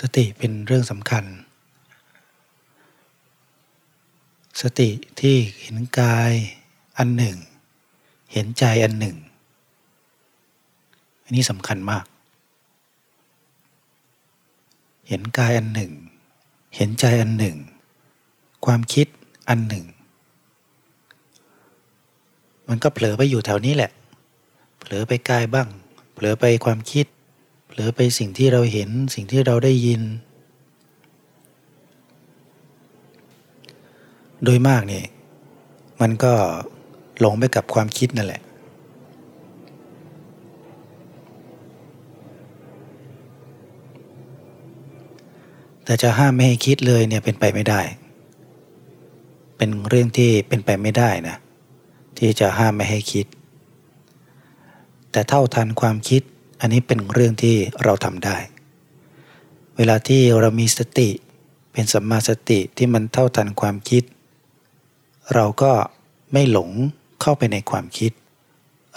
สติเป็นเรื่องสำคัญ สติที่เห็นกายอันหนึ่ง เห็นใจอันหนึ่ง อันนี้สำคัญมาก เห็นกายอันหนึ่ง เห็นใจอันหนึ่ง ความคิดอันหนึ่ง มันก็เผลอไปอยู่แถวนี้แหละ เผลอไปกายบ้าง เผลอไปความคิด เผลอไปสิ่งที่เราเห็นสิ่งที่เราได้ยิน โดยมากนี่มันก็หลงไปกับความคิดนั่นแหละแต่จะห้ามไม่ให้คิดเลยเนี่ยเป็นไปไม่ได้ เป็นเรื่องที่เป็นไปไม่ได้นะที่จะห้ามไม่ให้คิด แต่เท่าทันความคิด อันนี้เป็นเรื่องที่เราทำได้ เวลาที่เรามีสติ เป็นสัมมาสติที่มันเท่าทันความคิด เราก็ไม่หลงเข้าไปในความคิด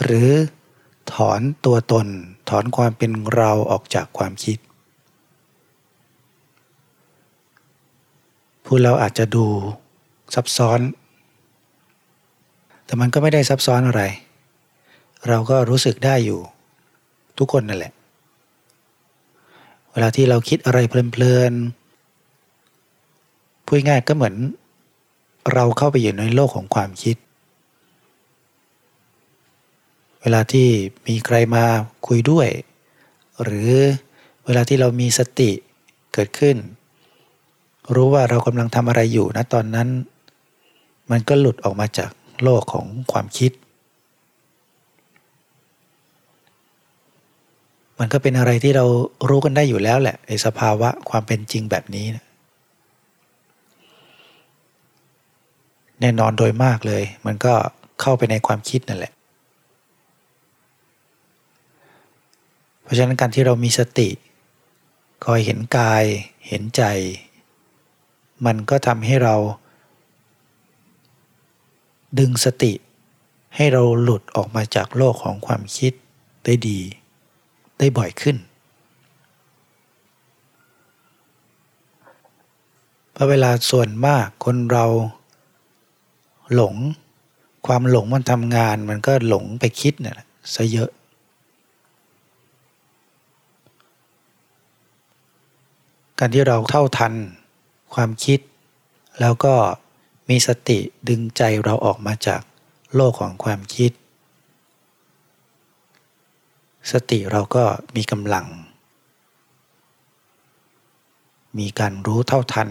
หรือถอนตัวตน ถอนความเป็นเราออกจากความคิดพูดแล้วอาจจะดูซับซ้อน แต่มันก็ไม่ได้ซับซ้อนอะไร เราก็รู้สึกได้อยู่ ทุกคนนั่นแหละ เวลาที่เราคิดอะไรเพลินๆพูดง่ายก็เหมือน เราเข้าไปอยู่ในโลกของความคิด เวลาที่มีใครมาคุยด้วย หรือเวลาที่เรามีสติเกิดขึ้น รู้ว่าเรากำลังทำอะไรอยู่นะตอนนั้น มันก็หลุดออกมาจากโลกของความคิด มันก็เป็นอะไรที่เรารู้กันได้อยู่แล้วแหละไอ้สภาวะความเป็นจริงแบบนี้นะแน่นอนโดยมากเลย มันก็เข้าไปในความคิดนั่นแหละ เพราะฉะนั้นการที่เรามีสติ คอยเห็นกาย เห็นใจ มันก็ทำให้เรา ดึงสติ ให้เราหลุดออกมาจากโลกของความคิดได้ดี ได้บ่อยขึ้น เพราะเวลาส่วนมากคนเราหลง ความหลงมันทำงานมันก็หลงไปคิดเนี่ยซะเยอะ การที่เราเท่าทันความคิด แล้วก็มีสติดึงใจเราออกมาจากโลกของความคิด สติเราก็มีกำลัง มีการรู้เท่าทัน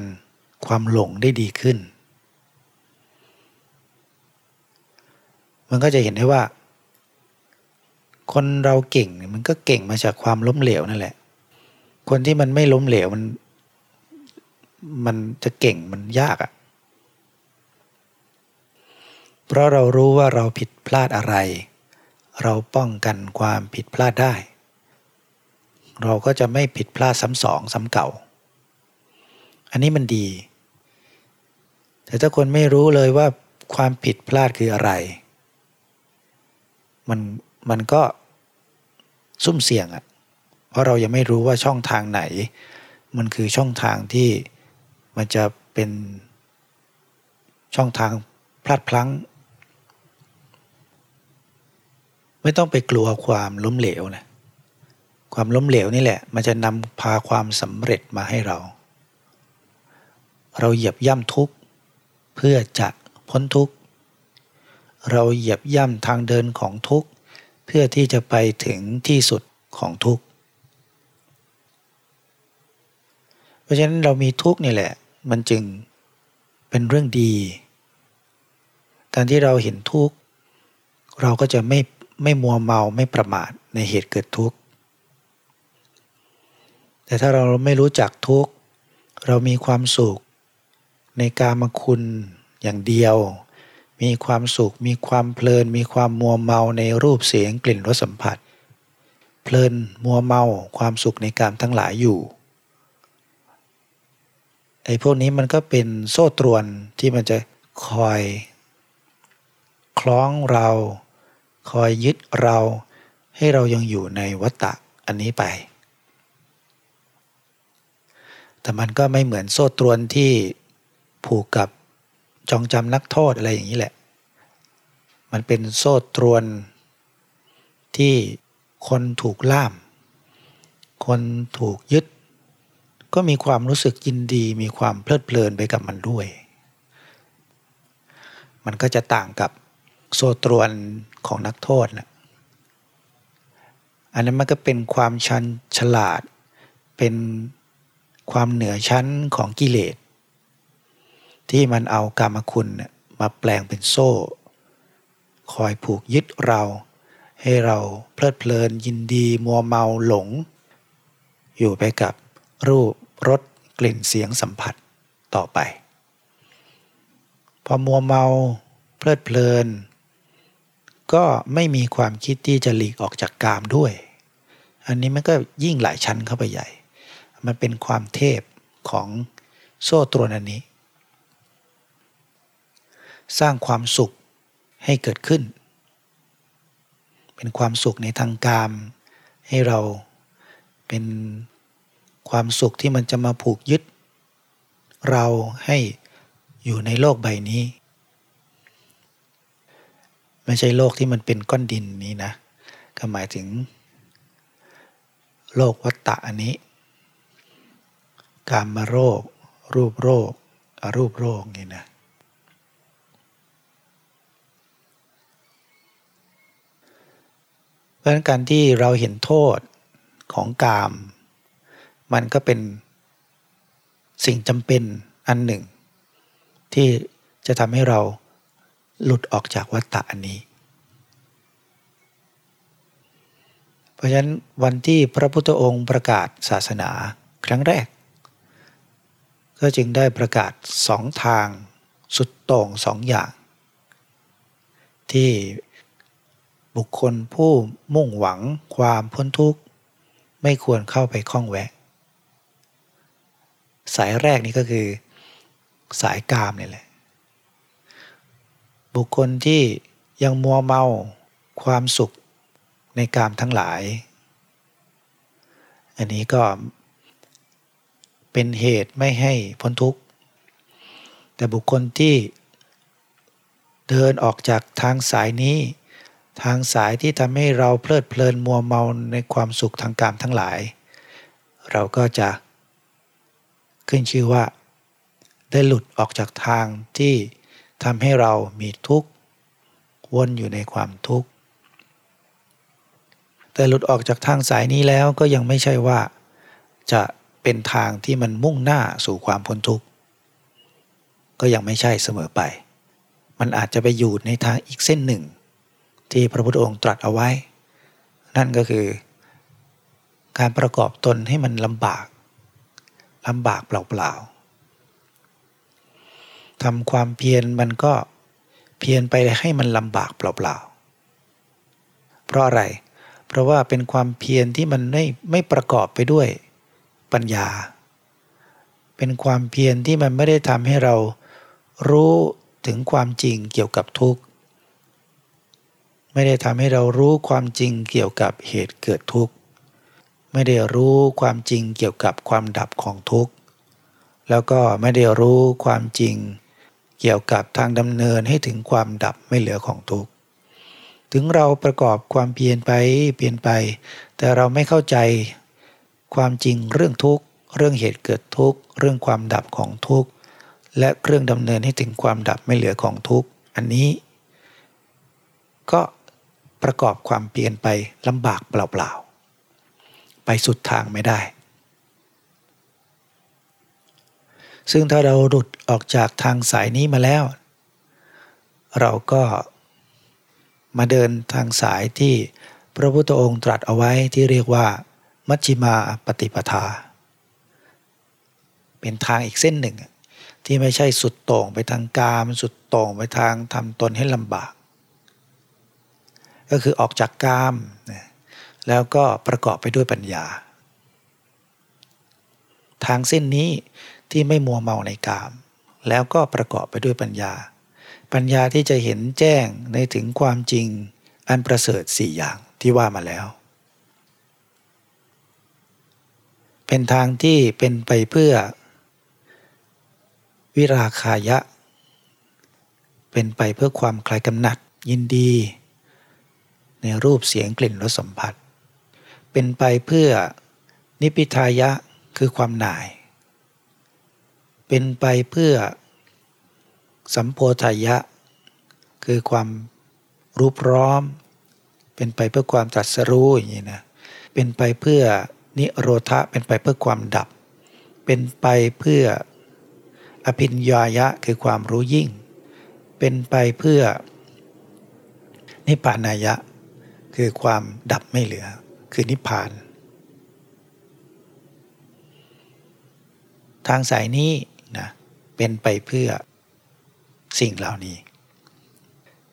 ความหลงได้ดีขึ้น มันก็จะเห็นได้ว่า คนเราเก่งมันก็เก่งมาจากความล้มเหลวนั่นแหละ คนที่มันไม่ล้มเหลวมันมันจะเก่งมันยากอะ่ะ เพราะเรารู้ว่าเราผิดพลาดอะไร เราป้องกันความผิดพลาดได้ เราก็จะไม่ผิดพลาดซ้ำสองซ้ำเก่า อันนี้มันดี แต่ถ้าคนไม่รู้เลยว่าความผิดพลาดคืออะไร มันมันก็ซุ่มเสี่ยงอะ่ะ เพราะเรายังไม่รู้ว่าช่องทางไหน มันคือช่องทางที่มันจะเป็นช่องทางพลาดพลั้ง ไม่ต้องไปกลัวความล้มเหลวนะความล้มเหลวนี่แหละ มันจะนำพาความสำเร็จมาให้เรา เราเหยียบย่ำทุกข์เพื่อจะพ้นทุกข์ เราเหยียบย่ำทางเดินของทุกข์ เพื่อที่จะไปถึงที่สุดของทุกข์ เพราะฉะนั้นเรามีทุกข์นี่แหละ มันจึงเป็นเรื่องดี การที่เราเห็นทุกข์ เราก็จะไม่ ไม่มัวเมาไม่ประมาทในเหตุเกิดทุกข์ แต่ถ้าเราไม่รู้จักทุกข์ เรามีความสุข ในการมคุณอย่างเดียว มีความสุข มีความเพลิน มีความมัวเมาในรูปเสียงกลิ่นรสสัมผัส เพลินมัวเมาความสุขในการทั้งหลายอยู่ไอ้พวกนี้มันก็เป็นโซ่ตรวนที่มันจะคอย คล้องเรา คอยยึดเราให้เรายังอยู่ในวัฏฏะอันนี้ไป แต่มันก็ไม่เหมือนโซ่ตรวนที่ผูกกับจองจำนักโทษอะไรอย่างนี้แหละ มันเป็นโซ่ตรวนที่คนถูกล่าม คนถูกยึด ก็มีความรู้สึกยินดี มีความเพลิดเพลินไปกับมันด้วย มันก็จะต่างกับ โซตรวนของนักโทษนะอันนั้นมันก็เป็นความชันฉลาด เป็นความเหนือชั้นของกิเลส ที่มันเอากรรมคุณมาแปลงเป็นโซ่ คอยผูกยึดเรา ให้เราเพลิดเพลินยินดีมัวเมาหลง อยู่ไปกับรูปรสกลิ่นเสียงสัมผัสต่อไป พอมัวเมาเพลิดเพลิน ก็ไม่มีความคิดที่จะหลีกออกจากกามด้วย อันนี้มันก็ยิ่งหลายชั้นเข้าไปใหญ่ มันเป็นความเทพของโซ่ตรวนอันนี้ สร้างความสุขให้เกิดขึ้น เป็นความสุขในทางกาม ให้เราเป็นความสุขที่มันจะมาผูกยึด เราให้อยู่ในโลกใบนี้ ไม่ใช่โลกที่มันเป็นก้อนดินนี้นะ ก็หมายถึง โลกวัตตะอันนี้ การมาโรค รูปโรคอรูปโรคนี่นะเพราะงั้นการที่เราเห็นโทษของกาม มันก็เป็นสิ่งจำเป็นอันหนึ่ง ที่จะทำให้เรา หลุดออกจากวัฏฏะอันนี้ เพราะฉะนั้นวันที่พระพุทธองค์ประกาศศาสนาครั้งแรก ก็จึงได้ประกาศสองทางสุดโต่งสองอย่าง ที่บุคคลผู้มุ่งหวังความพ้นทุกข์ ไม่ควรเข้าไปข้องแวะ สายแรกนี้ก็คือสายกามนี่แหละ บุคคลที่ยังมัวเมาความสุขในกามทั้งหลาย อันนี้ก็เป็นเหตุไม่ให้พ้นทุกข์ แต่บุคคลที่เดินออกจากทางสายนี้ ทางสายที่ทำให้เราเพลิดเพลินมัวเมาในความสุขทางกามทั้งหลาย เราก็จะขึ้นชื่อว่า ได้หลุดออกจากทางที่ ทำให้เรามีทุกข์วนอยู่ในความทุกข์ แต่หลุดออกจากทางสายนี้แล้วก็ยังไม่ใช่ว่า จะเป็นทางที่มันมุ่งหน้าสู่ความพ้นทุกข์ ก็ยังไม่ใช่เสมอไป มันอาจจะไปอยู่ในทางอีกเส้นหนึ่ง ที่พระพุทธองค์ตรัสเอาไว้ นั่นก็คือ การประกอบตนให้มันลำบากลำบากเปล่าๆ ทำความเพียรมันก็เพียรไปให้มันลำบากเปล่าๆ เพราะอะไร เพราะว่าเป็นความเพียรที่มันไม่ไม่ประกอบไปด้วยปัญญา เป็นความเพียรที่มันไม่ได้ทำให้เรารู้ถึงความจริงเกี่ยวกับทุกข์ ไม่ได้ทำให้เรารู้ความจริงเกี่ยวกับเหตุเกิดทุกข์ ไม่ได้รู้ความจริงเกี่ยวกับความดับของทุกข์ แล้วก็ไม่ได้รู้ความจริง เกี่ยวกับทางดำเนินให้ถึงความดับไม่เหลือของทุกข์ถึงเราประกอบความเพียรไปเปลี่ยนไป แต่เราไม่เข้าใจความจริงเรื่องทุกข์เรื่องเหตุเกิดทุกข์เรื่องความดับของทุกข์และเรื่องดำเนินให้ถึงความดับไม่เหลือของทุกข์อันนี้ ก็ประกอบความเปลี่ยนไปลำบากเปล่าๆไปสุดทางไม่ได้ ซึ่งถ้าเราหลุดออกจากทางสายนี้มาแล้ว เราก็มาเดินทางสายที่พระพุทธองค์ตรัสเอาไว้ที่เรียกว่า มัชฌิมาปฏิปทา เป็นทางอีกเส้นหนึ่ง ที่ไม่ใช่สุดโต่งไปทางกาม สุดโต่งไปทางทำตนให้ลำบาก ก็คือออกจากกาม แล้วก็ประกอบไปด้วยปัญญา ทางเส้นนี้ ที่ไม่มัวเมาในกาม แล้วก็ประกอบไปด้วยปัญญา ปัญญาที่จะเห็นแจ้งในถึงความจริง อันประเสริฐสี่อย่างที่ว่ามาแล้ว เป็นทางที่เป็นไปเพื่อ วิราคายะ เป็นไปเพื่อความคลายกำหนัดยินดี ในรูปเสียงกลิ่นรสสัมผัส เป็นไปเพื่อนิพิทายะคือความหน่าย เป็นไปเพื่อสัมโพธายะ คือความรูปร้อม เป็นไปเพื่อความตรัสรู้อย่างนี้นะเป็นไปเพื่อนิโรธะเป็นไปเพื่อความดับ เป็นไปเพื่ออภิญญายะคือความรู้ยิ่ง เป็นไปเพื่อ นิพานายะ คือความดับไม่เหลือ คือนิพพาน ทางสายนี้ เป็นไปเพื่อสิ่งเหล่านี้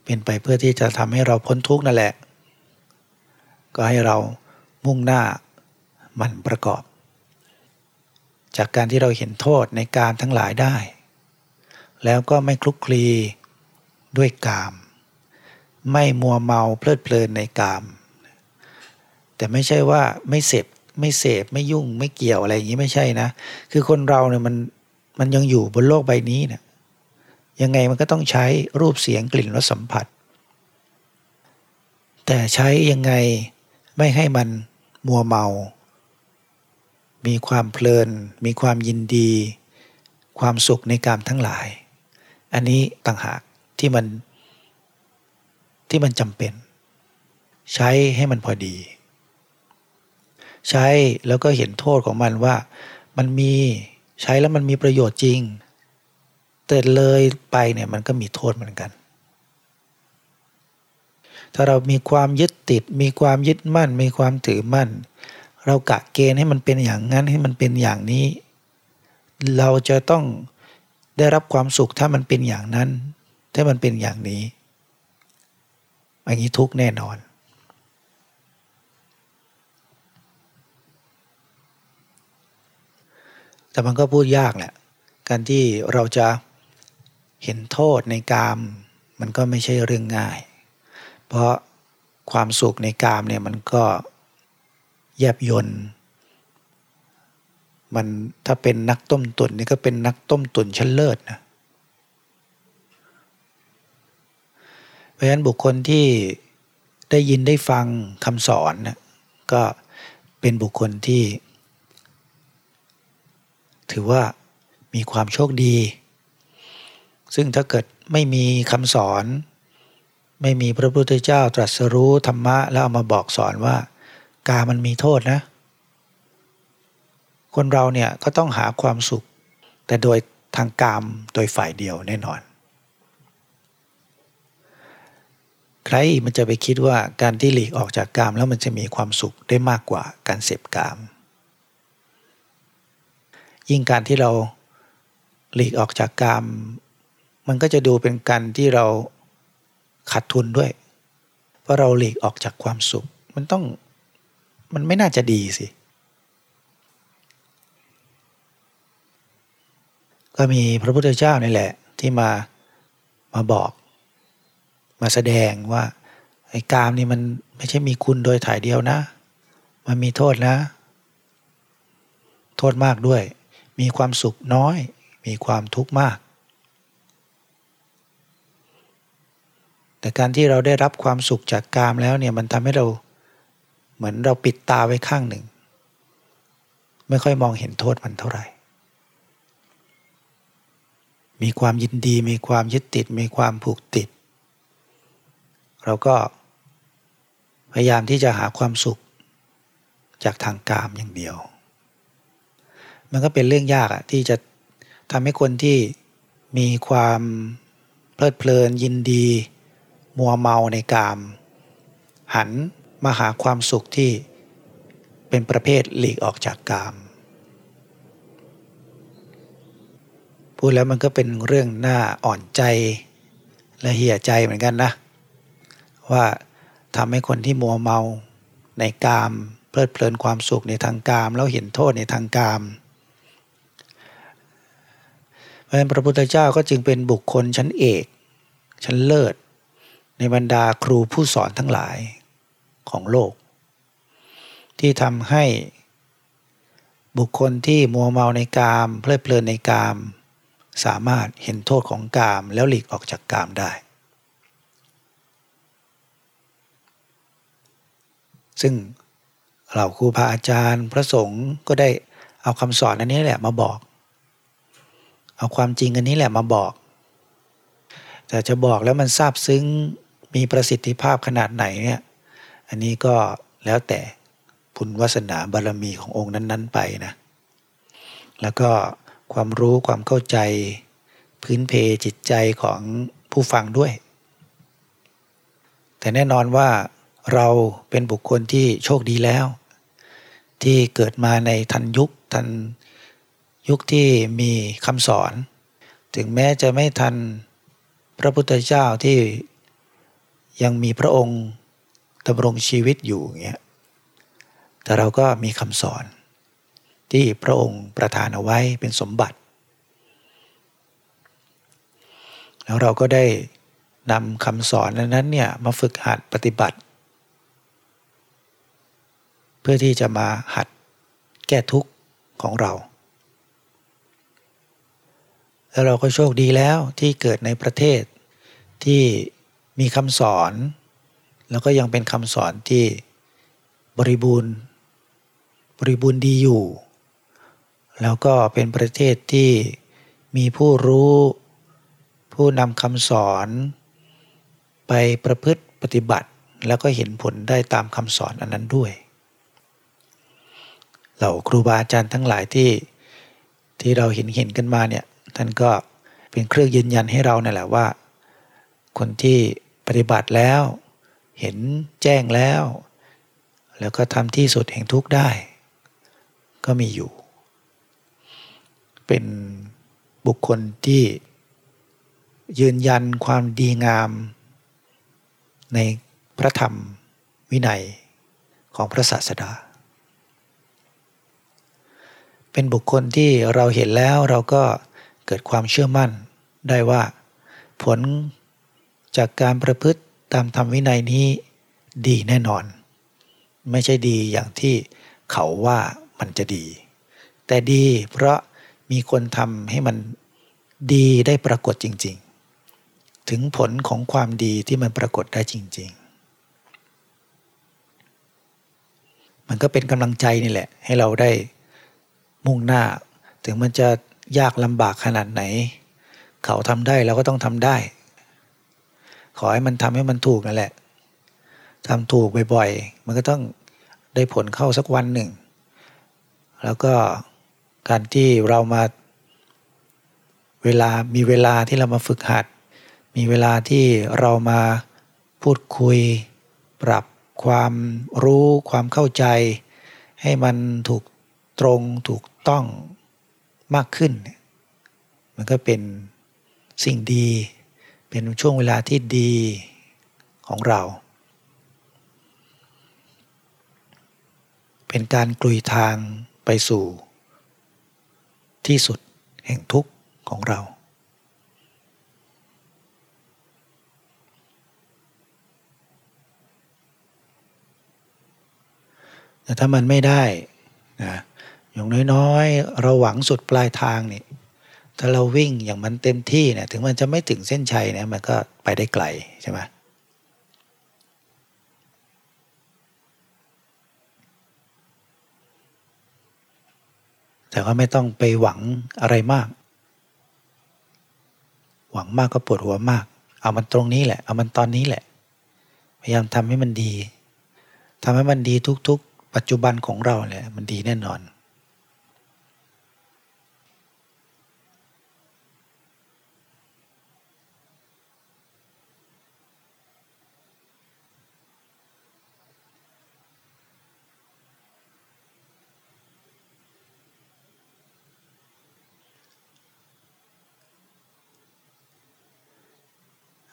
เป็นไปเพื่อที่จะทำให้เราพ้นทุกข์นั่นแหละ ก็ให้เรามุ่งหน้ามันประกอบ จากการที่เราเห็นโทษในการทั้งหลายได้ แล้วก็ไม่คลุกคลีด้วยกาม ไม่มัวเมาเพลิดเพลินในกาม แต่ไม่ใช่ว่าไม่เสพไม่เสพไม่ยุ่งไม่เกี่ยวอะไรอย่างนี้ไม่ใช่นะ คือคนเราเนี่ยมัน มันยังอยู่บนโลกใบนี้เนี่ยยังไงมันก็ต้องใช้รูปเสียงกลิ่นรสสัมผัส แต่ใช้ยังไงไม่ให้มันมัวเมา มีความเพลิน มีความยินดี ความสุขในกามทั้งหลาย อันนี้ต่างหากที่มันที่มันจำเป็น ใช้ให้มันพอดี ใช้แล้วก็เห็นโทษของมันว่ามันมี ใช้แล้วมันมีประโยชน์จริง แต่เลยไปเนี่ยมันก็มีโทษเหมือนกัน ถ้าเรามีความยึดติด มีความยึดมั่น มีความถือมั่น เรากะเกณฑ์ให้มันเป็นอย่างนั้นให้มันเป็นอย่างนี้ เราจะต้องได้รับความสุขถ้ามันเป็นอย่างนั้น ถ้ามันเป็นอย่างนี้อย่างนี้ทุกแน่นอน แต่มันก็พูดยากแหละ การที่เราจะเห็นโทษในกามมันก็ไม่ใช่เรื่องง่าย เพราะความสุขในกามเนี่ยมันก็แยบยนมันถ้าเป็นนักต้มตุนนี่ก็เป็นนักต้มตุนชั้นเลิศนะ เพราะฉะนั้นบุคคลที่ได้ยินได้ฟังคำสอนนะก็เป็นบุคคลที่ ถือว่ามีความโชคดี ซึ่งถ้าเกิดไม่มีคำสอน ไม่มีพระพุทธเจ้าตรัสรู้ธรรมะแล้วเอามาบอกสอนว่า กามันมีโทษนะ คนเราเนี่ยก็ต้องหาความสุข แต่โดยทางกามโดยฝ่ายเดียวแน่นอน ใครมันจะไปคิดว่าการที่หลีกออกจากกามแล้วมันจะมีความสุขได้มากกว่าการเสพกาม ยิ่งการที่เราหลีกออกจากกาม มันก็จะดูเป็นการที่เราขาดทุนด้วย เพราะเราหลีกออกจากความสุข มันต้องมันไม่น่าจะดีสิ ก็มีพระพุทธเจ้านี่แหละที่มามาบอกมาแสดงว่าไอ้กามนี่มันไม่ใช่มีคุณโดยถ่ายเดียวนะ มันมีโทษนะ โทษมากด้วย มีความสุขน้อย มีความทุกข์มาก แต่การที่เราได้รับความสุขจากกามแล้วเนี่ยมันทำให้เราเหมือนเราปิดตาไว้ข้างหนึ่ง ไม่ค่อยมองเห็นโทษมันเท่าไหร่ มีความยินดีมีความยึดติด มีความผูกติด เราก็พยายามที่จะหาความสุขจากทางกามอย่างเดียว มันก็เป็นเรื่องยากอะที่จะทำให้คนที่มีความเพลิดเพลินยินดี มัวเมาในกาม หันมาหาความสุขที่เป็นประเภทหลีกออกจากกาม พูดแล้วมันก็เป็นเรื่องน่าอ่อนใจและเหี่ยใจเหมือนกันนะ ว่าทำให้คนที่มัวเมาในกาม เพลิดเพลินความสุขในทางกาม แล้วเห็นโทษในทางกาม เพราะฉะนั้นพระพุทธเจ้าก็จึงเป็นบุคคลชั้นเอก ชั้นเลิศ ในบรรดาครูผู้สอนทั้งหลายของโลก ที่ทำให้บุคคลที่มัวเมาในกาม เพลิดเพลินในกาม สามารถเห็นโทษของกามแล้วหลีกออกจากกามได้ ซึ่งเหล่าครูบาอาจารย์พระสงฆ์ก็ได้เอาคำสอนอันนี้แหละมาบอก เอาความจริงอันนี้แหละมาบอก แต่จะบอกแล้วมันซาบซึ้งมีประสิทธิภาพขนาดไหนเนี่ยอันนี้ก็แล้วแต่บุญวาสนาบารรมีขององค์นั้น ๆ ไปนะ แล้วก็ความรู้ความเข้าใจ พื้นเพจิตใจของผู้ฟังด้วย แต่แน่นอนว่าเราเป็นบุคคลที่โชคดีแล้ว ที่เกิดมาในทันยุคทัน ยุคที่มีคำสอน ถึงแม้จะไม่ทันพระพุทธเจ้าที่ยังมีพระองค์ดำรงชีวิตอยู่อย่างเงี้ยแต่เราก็มีคำสอนที่พระองค์ประทานเอาไว้เป็นสมบัติ แล้วเราก็ได้นำคำสอนนั้นเนี่ยมาฝึกหัดปฏิบัติ เพื่อที่จะมาหัดแก้ทุกข์ของเรา แล้วเราก็โชคดีแล้วที่เกิดในประเทศที่มีคำสอน แล้วก็ยังเป็นคำสอนที่บริบูรณ์ บริบูรณ์ดีอยู่ แล้วก็เป็นประเทศที่มีผู้รู้ ผู้นำคำสอน ไปประพฤติปฏิบัติ แล้วก็เห็นผลได้ตามคำสอนอันนั้นด้วย เหล่าครูบาอาจารย์ทั้งหลายที่ที่เราเห็นเห็นกันมาเนี่ย ท่านก็เป็นเครื่องยืนยันให้เรานั่นแหละว่า คนที่ปฏิบัติแล้ว เห็นแจ้งแล้ว แล้วก็ทำที่สุดแห่งทุกข์ได้ ก็มีอยู่ เป็นบุคคลที่ยืนยันความดีงาม ในพระธรรมวินัยของพระศาสดา เป็นบุคคลที่เราเห็นแล้วเราก็ เกิดความเชื่อมั่นได้ว่า ผลจากการประพฤติตามธรรมวินัยนี้ดีแน่นอน ไม่ใช่ดีอย่างที่เขาว่ามันจะดี แต่ดีเพราะมีคนทำให้มันดีได้ปรากฏจริง ๆ ถึงผลของความดีที่มันปรากฏได้จริง ๆ มันก็เป็นกำลังใจนี่แหละ ให้เราได้มุ่งหน้า ถึงมันจะ ยากลำบากขนาดไหน เขาทำได้เราก็ต้องทำได้ ขอให้มันทำให้มันถูกนั่นแหละทำถูกบ่อยๆ มันก็ต้องได้ผลเข้าสักวันหนึ่ง แล้วก็การที่เรามาเวลามีเวลาที่เรามาฝึกหัด มีเวลาที่เรามาพูดคุย ปรับความรู้ความเข้าใจ ให้มันถูกตรงถูกต้อง มากขึ้น มันก็เป็นสิ่งดี เป็นช่วงเวลาที่ดีของเรา เป็นการกลุยทางไปสู่ ที่สุดแห่งทุกข์ของเรา แต่ถ้ามันไม่ได้นะ อย่างน้อยๆ เราหวังสุดปลายทางนี่ถ้าเราวิ่งอย่างมันเต็มที่เนี่ยถึงมันจะไม่ถึงเส้นชัยเนี่ยมันก็ไปได้ไกลใช่ไหมแต่ก็ไม่ต้องไปหวังอะไรมาก หวังมากก็ปวดหัวมาก เอามันตรงนี้แหละ เอามันตอนนี้แหละ พยายามทำให้มันดีทำให้มันดีทุกๆ ปัจจุบันของเราแหละมันดีแน่นอน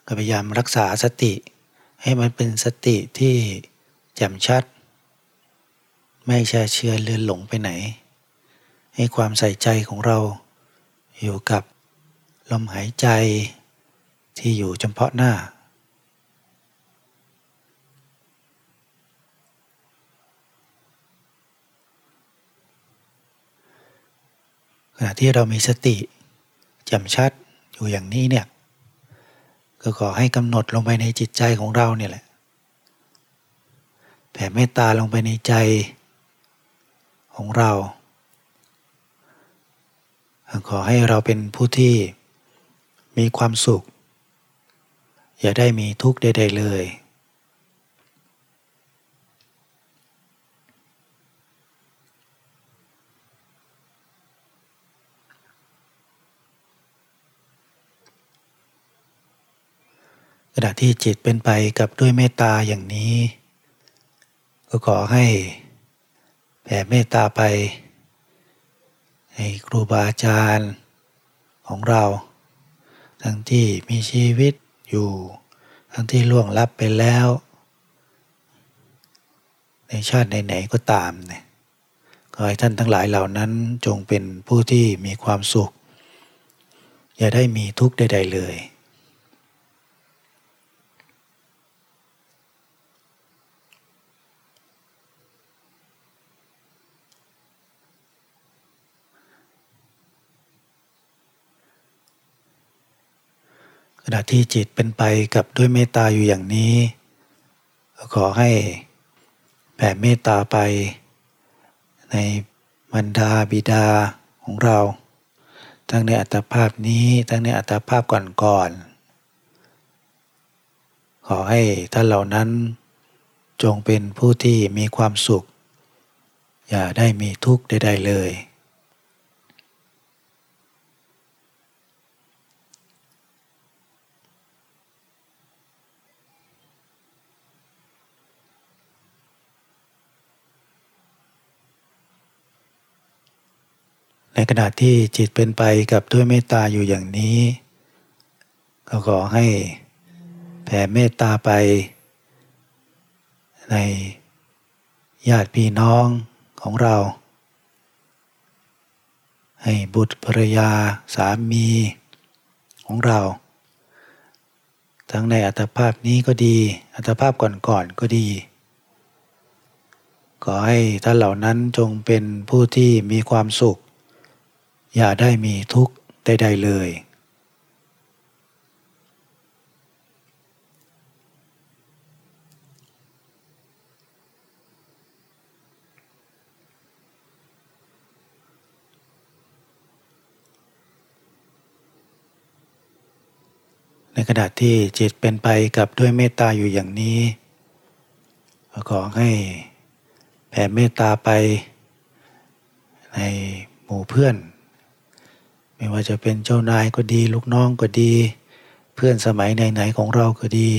ก็พยายามรักษาสติ ให้มันเป็นสติที่แจ่มชัด ไม่แช่เชื่อเลือนหลงไปไหน ให้ความใส่ใจของเรา อยู่กับลมหายใจที่อยู่เฉพาะหน้า ขณะที่เรามีสติแจ่มชัดอยู่อย่างนี้เนี่ย ก็ขอให้กำหนดลงไปในจิตใจของเราเนี่ยแหละแผ่เมตตาลงไปในใจของเรา ขอให้เราเป็นผู้ที่มีความสุข อย่าได้มีทุกข์ใดๆเลย ขณะที่จิตเป็นไปกับด้วยเมตตาอย่างนี้ ก็ขอให้แผ่เมตตาไป ให้ครูบาอาจารย์ของเรา ทั้งที่มีชีวิตอยู่ ทั้งที่ล่วงลับไปแล้ว ในชาติไหนๆก็ตามเนี่ยขอให้ท่านทั้งหลายเหล่านั้นจงเป็นผู้ที่มีความสุข อย่าได้มีทุกข์ใด ๆ เลย ขณะที่จิตเป็นไปกับด้วยเมตตาอยู่อย่างนี้ ขอให้แผ่เมตตาไป ในบรรดาบิดาของเรา ทั้งในอัตภาพนี้ทั้งในอัตภาพก่อนๆขอให้ท่านเหล่านั้นจงเป็นผู้ที่มีความสุข อย่าได้มีทุกข์ใดๆเลย ในขณะที่จิตเป็นไปกับด้วยเมตตาอยู่อย่างนี้ ก็ขอให้แผ่เมตตาไป ในญาติพี่น้องของเรา ให้บุตรภรรยาสามีของเรา ทั้งในอัตภาพนี้ก็ดี อัตภาพก่อนๆก็ดีขอให้ท่านเหล่านั้นจงเป็นผู้ที่มีความสุข อย่าได้มีทุกข์ใดๆเลย ในขณะที่จิตเป็นไปกับด้วยเมตตาอยู่อย่างนี้ขอให้แผ่เมตตาไปในหมู่เพื่อน ไม่ว่าจะเป็นเจ้านายก็ดี ลูกน้องก็ดี เพื่อนสมัยไหนๆของเราก็ดี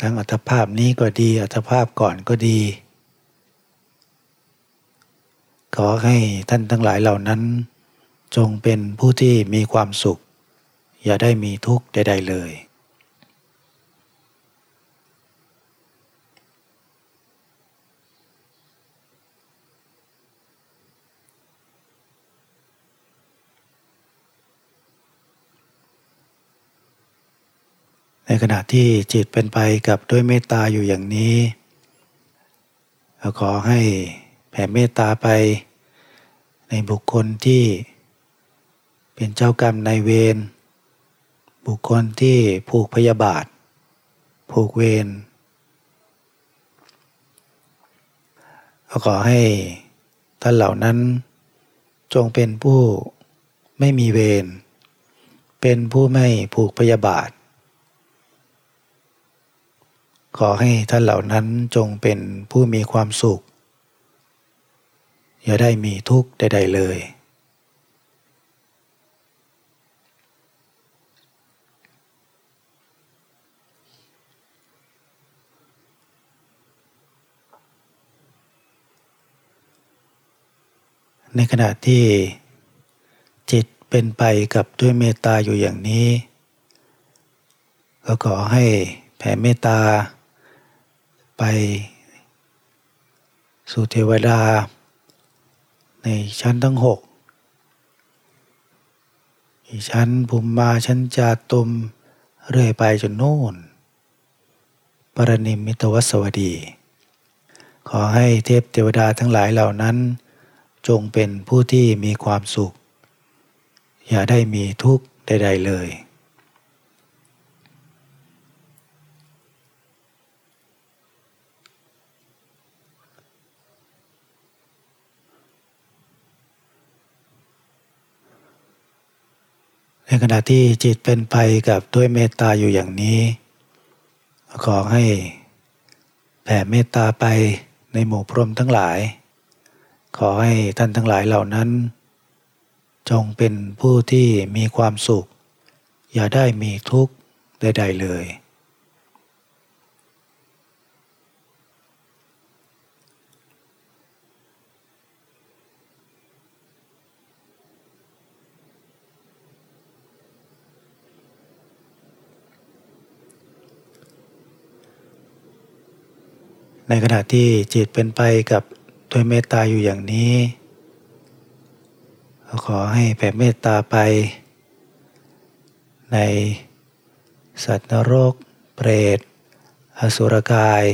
ทั้งอัตภาพนี้ก็ดี อัตภาพก่อนก็ดี ขอให้ท่านทั้งหลายเหล่านั้น จงเป็นผู้ที่มีความสุข อย่าได้มีทุกข์ใดๆเลย ในขณะที่จิตเป็นไปกับด้วยเมตตาอยู่อย่างนี้ขอให้แผ่เมตตาไป ในบุคคลที่เป็นเจ้ากรรมนายเวรบุคคลที่ผูกพยาบาท ผูกเวรขอให้ท่านเหล่านั้นจงเป็นผู้ไม่มีเวรเป็นผู้ไม่ผูกพยาบาท ขอให้ท่านเหล่านั้นจงเป็นผู้มีความสุข อย่าได้มีทุกข์ใด ๆ เลย ในขณะที่จิตเป็นไปกับด้วยเมตตาอยู่อย่างนี้ ก็ขอให้แผ่เมตตา ไปสู่เทวดา ในชั้นทั้งหกชั้นภูมิมาชั้นจาตุมเรื่อยไปจนนู่น ปรนิมิตวสวดี ขอให้เทพเทวดาทั้งหลายเหล่านั้น จงเป็นผู้ที่มีความสุข อย่าได้มีทุกข์ใด ๆ เลย ในขณะที่จิตเป็นไปกับด้วยเมตตาอยู่อย่างนี้ ขอให้แผ่เมตตาไปในหมู่พรหมทั้งหลาย ขอให้ท่านทั้งหลายเหล่านั้น จงเป็นผู้ที่มีความสุข อย่าได้มีทุกข์ใดๆเลย ในขณะที่จิตเป็นไปกับด้วยเมตตาอยู่อย่างนี้ขอให้แผ่เมตตาไป ในสัตว์นรก เปรต อสุรกาย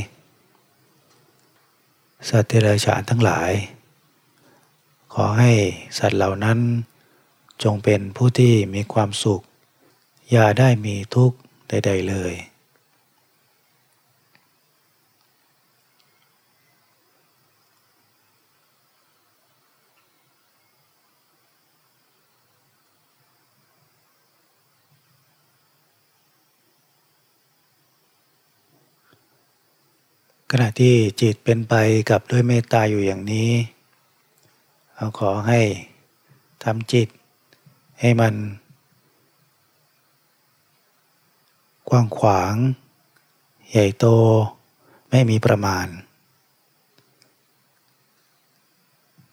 สัตว์เดรัจฉานทั้งหลาย ขอให้สัตว์เหล่านั้นจงเป็นผู้ที่มีความสุข อย่าได้มีทุกข์ใด ๆ เลย ขณะที่จิตเป็นไปกับด้วยเมตตาอยู่อย่างนี้เราขอให้ทำจิตให้มัน กว้างขวาง ใหญ่โตไม่มีประมาณ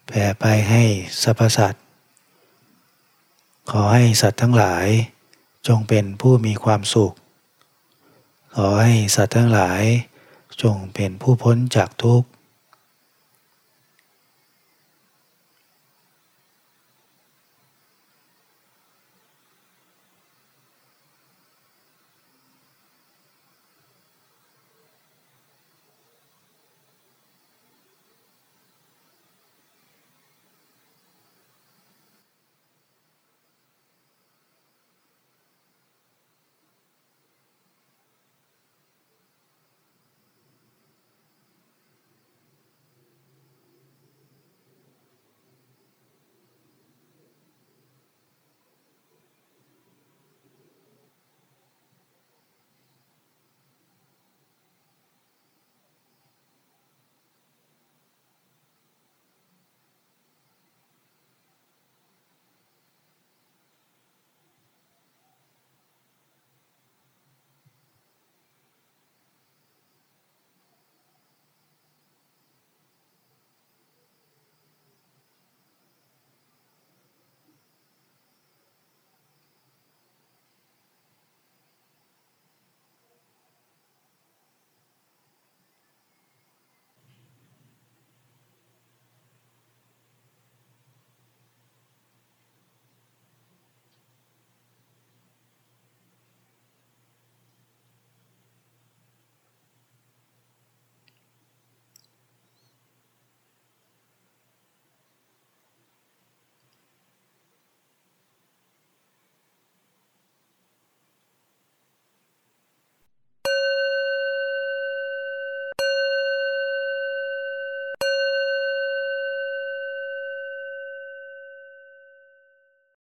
แผ่ไปให้สรรพสัตว์ ขอให้สัตว์ทั้งหลายจงเป็นผู้มีความสุข ขอให้สัตว์ทั้งหลาย จงเป็นผู้พ้นจากทุกข์